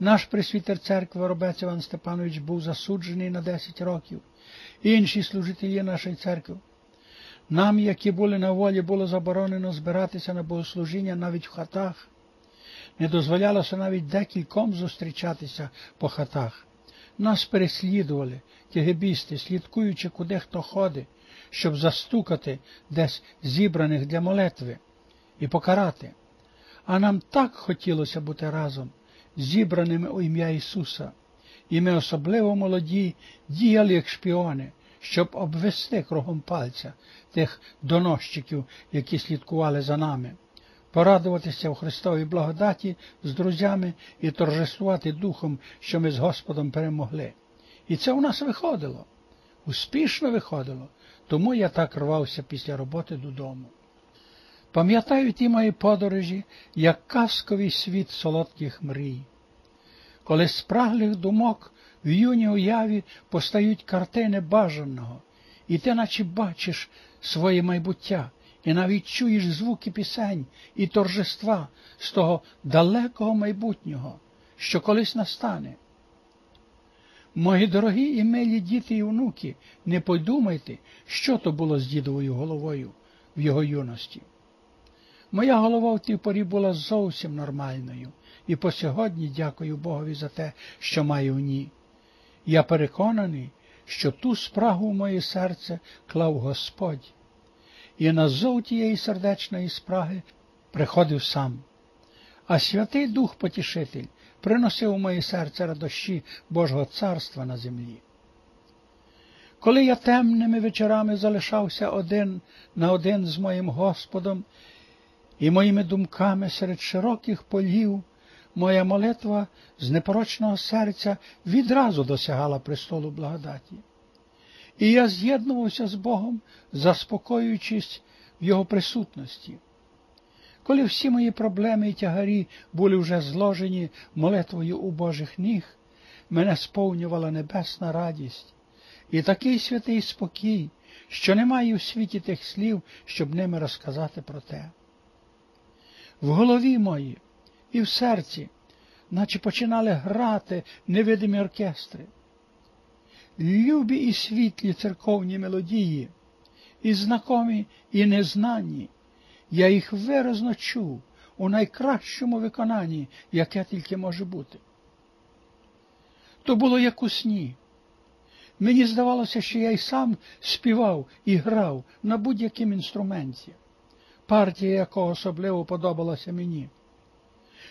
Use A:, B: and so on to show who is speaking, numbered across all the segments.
A: Наш присвітер церкви Робець Іван Степанович був засуджений на 10 років, інші служителі нашої церкви. Нам, які були на волі, було заборонено збиратися на богослужіння навіть в хатах. Не дозволялося навіть декільком зустрічатися по хатах. Нас переслідували, кегебісти, слідкуючи, куди хто ходить, щоб застукати десь зібраних для молитви і покарати. А нам так хотілося бути разом, зібраними у ім'я Ісуса, і ми особливо молоді діяли як шпіони, щоб обвести кругом пальця тих доносчиків, які слідкували за нами, порадуватися в Христовій благодаті з друзями і торжествувати духом, що ми з Господом перемогли. І це у нас виходило, успішно виходило, тому я так рвався після роботи додому. Пам'ятаю ті мої подорожі, як казковий світ солодких мрій, коли з праглих думок в юній уяві постають картини бажаного, і ти наче бачиш своє майбуття, і навіть чуєш звуки пісень і торжества з того далекого майбутнього, що колись настане. Мої дорогі і милі діти і внуки, не подумайте, що то було з дідовою головою в його юності. Моя голова в тій порі була зовсім нормальною, і по сьогодні дякую Богові за те, що маю в ній. Я переконаний, що ту спрагу в моє серце клав Господь, і на зов тієї сердечної спраги приходив сам. А Святий Дух Потішитель приносив у моє серце радощі Божого царства на землі. Коли я темними вечорами залишався один на один з моїм Господом і моїми думками серед широких полів, моя молитва з непорочного серця відразу досягала престолу благодаті. І я з'єднувався з Богом, заспокоюючись в Його присутності. Коли всі мої проблеми і тягарі були вже зложені молитвою у Божих ніг, мене сповнювала небесна радість і такий святий спокій, що немає у світі тих слів, щоб ними розказати про те. В голові моїй і в серці, наче починали грати невидимі оркестри. Любі і світлі церковні мелодії, і знакомі, і незнані, я їх виразно чув у найкращому виконанні, яке тільки може бути. То було як у сні. Мені здавалося, що я й сам співав і грав на будь-яким інструменті, партія якого особливо подобалася мені.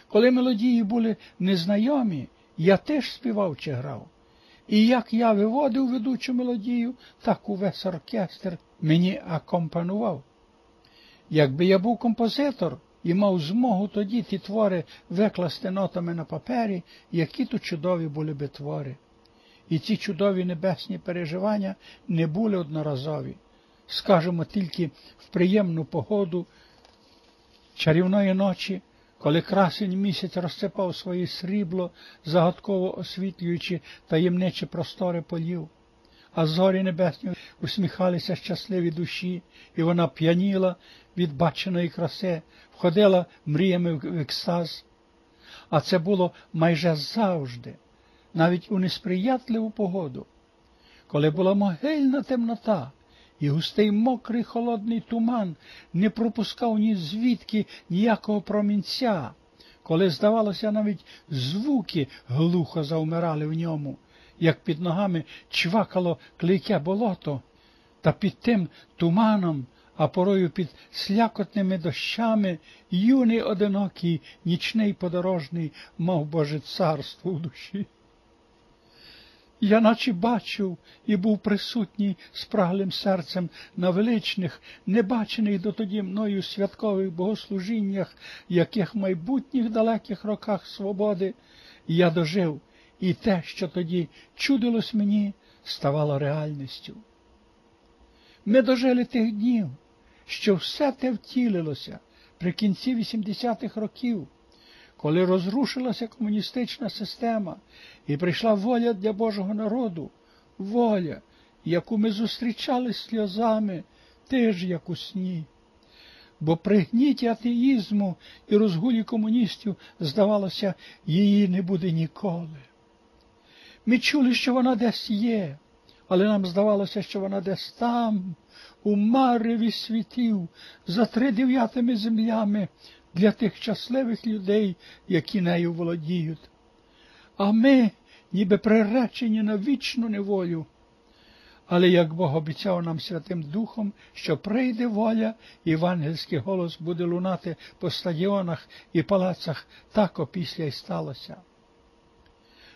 A: Коли мелодії були незнайомі, я теж співав чи грав. І як я виводив ведучу мелодію, так увесь оркестр мені акомпанував. Якби я був композитор і мав змогу тоді ті твори викласти нотами на папері, які то чудові були би твори. І ці чудові небесні переживання не були одноразові, скажемо тільки в приємну погоду чарівної ночі, коли красень місяць розсипав своє срібло, загадково освітлюючи таємничі простори полів а зорі небесні усміхалися щасливі душі, і вона п'яніла від баченої краси, входила мріями в екстаз. А це було майже завжди, навіть у несприятливу погоду, коли була могильна темнота, і густий мокрий холодний туман не пропускав ні звідки ніякого промінця, коли, здавалося, навіть звуки глухо завмирали в ньому, як під ногами чвакало клейке болото, та під тим туманом, а порою під слякотними дощами, юний одинокий, нічний подорожний, мав Боже царство в душі. Я наче бачив і був присутній спраглим серцем на величних, небачених дотоді мною святкових богослужіннях, яких майбутніх далеких роках свободи я дожив і те, що тоді чудилось мені, ставало реальністю. Ми дожили тих днів, що все те втілилося при кінці 80-х років, коли розрушилася комуністична система і прийшла воля для Божого народу, воля, яку ми зустрічали сльозами, теж як у сні. бо при гніті атеїзму і розгулі комуністів, здавалося, її не буде ніколи. Ми чули, що вона десь є, але нам здавалося, що вона десь там, у мареві світів, за тридев'ятими землями для тих щасливих людей, які нею володіють. А ми, ніби приречені на вічну неволю. Але як Бог обіцяв нам Святим Духом, що прийде воля, євангельський голос буде лунати по стадіонах і палацах, так опісля й сталося.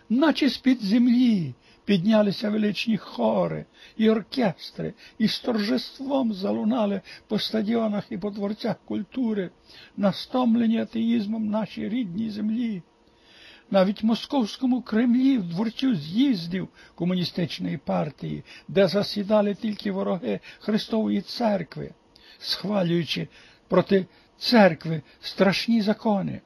A: Наче з-під землі піднялися величні хори і оркестри, і з торжеством залунали по стадіонах і по дворцях культури, настомлені атеїзмом нашій рідній землі. Навіть московському Кремлі, в дворцю з'їздів комуністичної партії, де засідали тільки вороги Христової церкви, схвалюючи проти церкви страшні закони.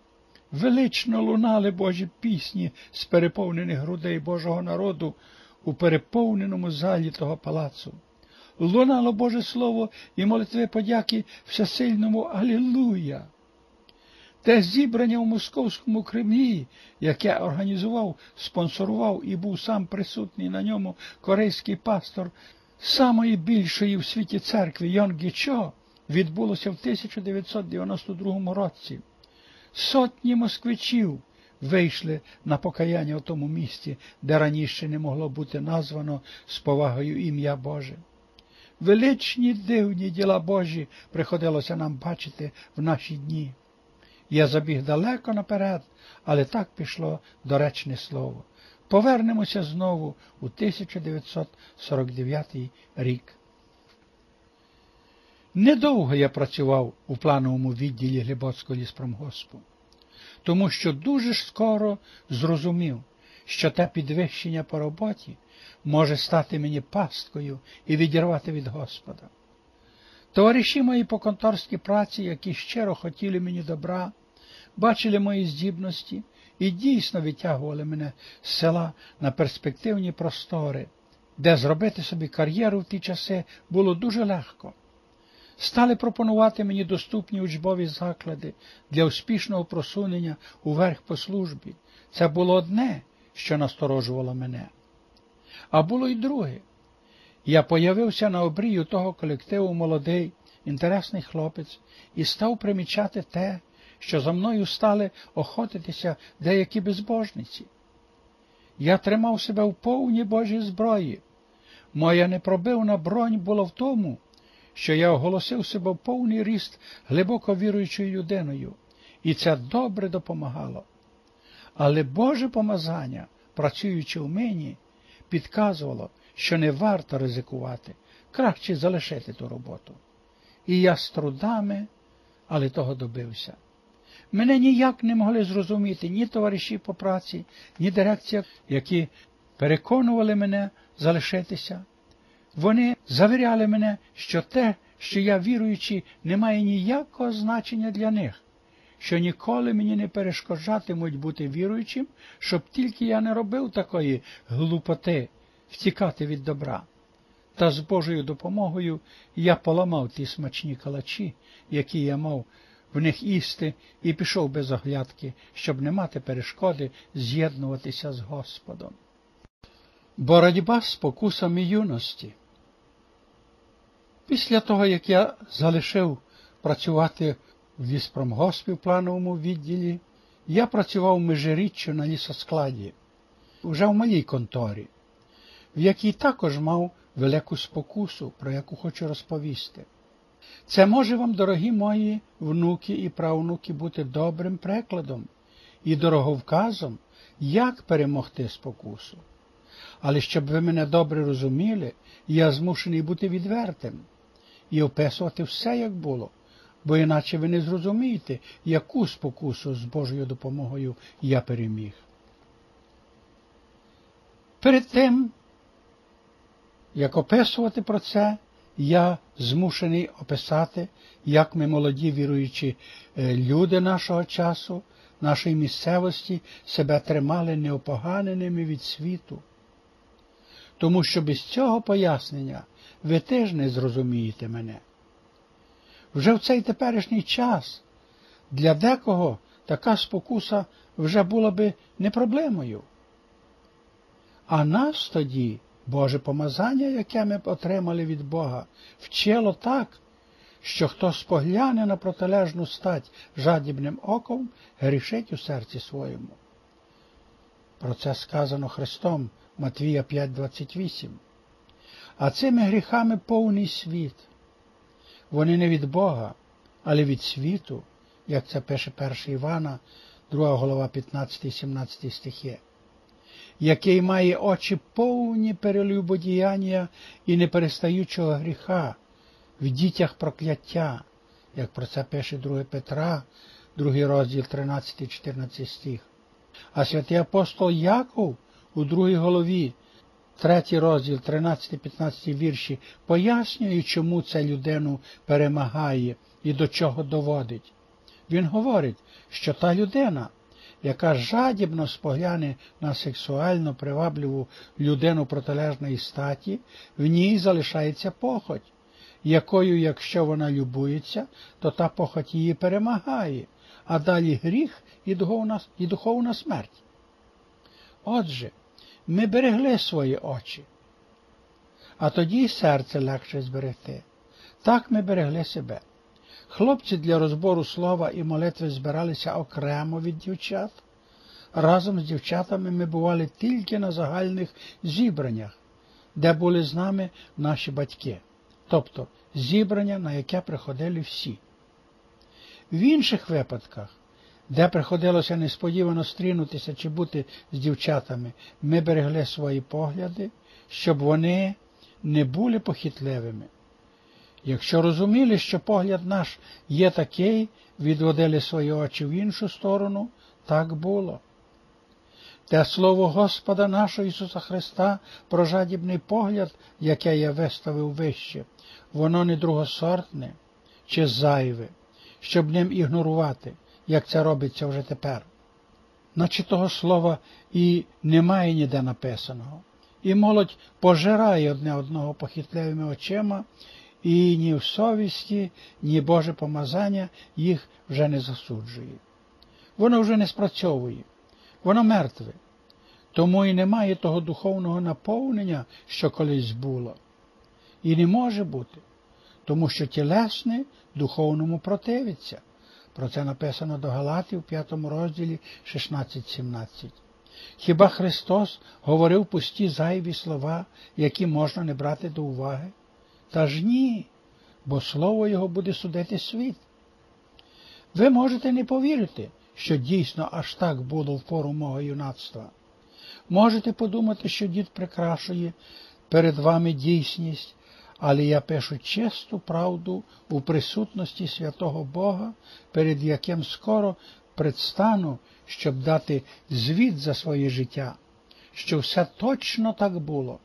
A: Велично лунали Божі пісні з переповнених грудей Божого народу у переповненому залі того палацу. Лунало Боже Слово і молитви подяки всесильному Алілуя. Те зібрання у Московському Кремлі, яке організував, спонсорував і був сам присутній на ньому корейський пастор самої більшої в світі церкви Йон Гічо, відбулося в 1992 році. Сотні москвичів вийшли на покаяння в тому місті, де раніше не могло бути названо з повагою ім'я Боже. Величні дивні діла Божі приходилося нам бачити в наші дні. Я забіг далеко наперед, але так пішло доречне слово. Повернемося знову у 1949 рік. Недовго я працював у плановому відділі Глибоцького ліспромгоспу, тому що дуже скоро зрозумів, що те підвищення по роботі може стати мені пасткою і відірвати від Господа. Товариші мої по конторській праці, які щиро хотіли мені добра, бачили мої здібності і дійсно відтягували мене з села на перспективні простори, де зробити собі кар'єру в ті часи було дуже легко. Стали пропонувати мені доступні учбові заклади для успішного просунення уверх по службі. Це було одне, що насторожувало мене. А було й друге. Я появився на обрію того колективу молодий, інтересний хлопець і став примічати те, що за мною стали охотитися деякі безбожниці. Я тримав себе в повній Божій зброї. Моя непробивна бронь була в тому, що я оголосив себе в повний ріст глибоко віруючою людиною, і це добре допомагало. Але Боже помазання, працюючи в мені, підказувало, що не варто ризикувати, краще залишити ту роботу. І я з трудами, але того добився. Мене ніяк не могли зрозуміти ні товариші по праці, ні дирекція, які переконували мене залишитися. Вони завіряли мене, що те, що я віруючий, не має ніякого значення для них, що ніколи мені не перешкоджатимуть бути віруючим, щоб тільки я не робив такої глупоти втікати від добра. Та з Божою допомогою я поламав ті смачні калачі, які я мав в них їсти, і пішов без оглядки, щоб не мати перешкоди з'єднуватися з Господом. Боротьба з покусами юності. Після того, як я залишив працювати в ліспромгоспі в плановому відділі, я працював межиріччю на лісоскладі, вже в малій конторі, в якій також мав велику спокусу, про яку хочу розповісти. Це може вам, дорогі мої внуки і правнуки, бути добрим прикладом і дороговказом, як перемогти спокусу. Але щоб ви мене добре розуміли, я змушений бути відвертим і описувати все, як було, бо іначе ви не зрозумієте, яку спокусу з Божою допомогою я переміг. Перед тим, як описувати про це, я змушений описати, як ми молоді віруючі люди нашого часу, нашої місцевості себе тримали неопоганеними від світу. Тому що без цього пояснення ви теж не зрозумієте мене. вже в цей теперішній час для декого така спокуса вже була би не проблемою. А нас тоді, Боже помазання, яке ми отримали від Бога, вчило так, що хто спогляне на протилежну стать жадібним оком, грішить у серці своєму. Про це сказано Христом Матвія 5,28. А цими гріхами повний світ. Вони не від Бога, але від світу, як це пише 1 Івана, 2 голова 15, 17 стихи, який має очі повні перелюбодіяння і неперестаючого гріха, в дітях прокляття, як про це пише 2 Петра, 2 розділ 13-14 стих. А святий апостол Яков у другій голові, 3 розділ 13-15 вірші, пояснює, чому це людину перемагає і до чого доводить. Він говорить, що та людина, яка жадібно спогляне на сексуально привабливу людину протилежної статі, в ній залишається похоть, якою, якщо вона любується, то та похоть її перемагає, а далі гріх і духовна, і духовна смерть. Отже, ми берегли свої очі, а тоді серце легше зберегти. Так ми берегли себе. Хлопці для розбору слова і молитви збиралися окремо від дівчат. Разом з дівчатами ми бували тільки на загальних зібраннях, де були з нами наші батьки, тобто зібрання, на яке приходили всі. В інших випадках, де приходилося несподівано стрінутися чи бути з дівчатами, ми берегли свої погляди, щоб вони не були похитливими. Якщо розуміли, що погляд наш є такий, відводили свої очі в іншу сторону, так було. Те слово Господа нашого Ісуса Христа про жадібний погляд, яке я виставив вище, воно не другосортне чи зайве, щоб ним ігнорувати, як це робиться вже тепер. Наче того слова і немає ніде написаного. І молодь пожирає одне одного похитливими очима і ні в совісті, ні Боже помазання їх вже не засуджує. Воно вже не спрацьовує, воно мертве, тому і немає того духовного наповнення, що колись було. І не може бути, тому що тілесне духовному противиться. Про це написано до Галатів в 5 розділі 16-17. Хіба Христос говорив пусті зайві слова, які можна не брати до уваги? Та ж ні, бо слово його буде судити світ. Ви можете не повірити, що дійсно аж так було в пору мого юнацтва. Можете подумати, що дід прикрашує перед вами дійсність, але я пишу чисту правду у присутності святого Бога, перед яким скоро предстану, щоб дати звіт за своє життя, що все точно так було.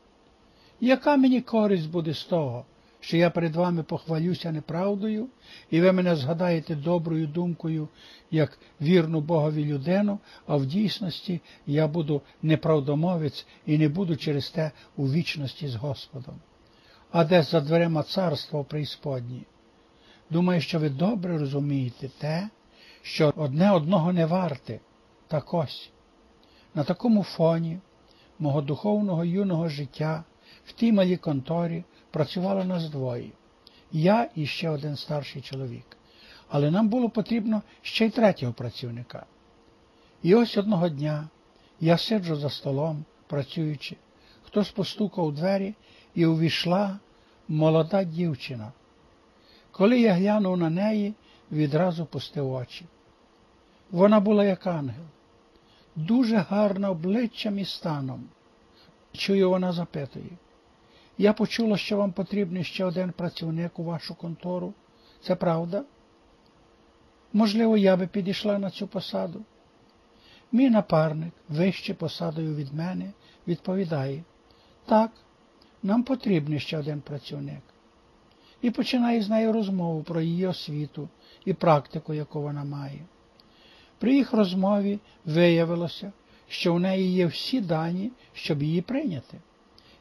A: Яка мені користь буде з того, що я перед вами похвалюся неправдою, і ви мене згадаєте доброю думкою, як вірну Богові людину, а в дійсності я буду неправдомовець і не буду через те у вічності з Господом. А десь за дверима царства преісподні. Думаю, що ви добре розумієте те, що одне одного не варте, так ось. На такому фоні мого духовного юного життя в тій малій конторі працювало нас двоє. Я і ще один старший чоловік. Але нам було потрібно ще й третього працівника. І ось одного дня я сиджу за столом, працюючи, хтось постукав у двері і увійшла молода дівчина. Коли я глянув на неї, відразу пустив очі. Вона була як ангел, дуже гарна обличчям і станом. Чую, вона запитує. Я почула, що вам потрібен ще один працівник у вашу контору. Це правда? Можливо, я би підійшла на цю посаду. Мій напарник, вище посадою від мене, відповідає так, нам потрібен ще один працівник. І починає з нею розмову про її освіту і практику, яку вона має. При їх розмові виявилося, що в неї є всі дані, щоб її прийняти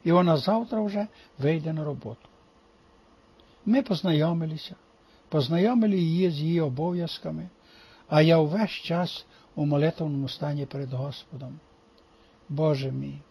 A: і вона завтра вже вийде на роботу. Ми познайомилися, познайомили її з її обов'язками, а я увесь час у молитовному стані перед Господом. Боже мій,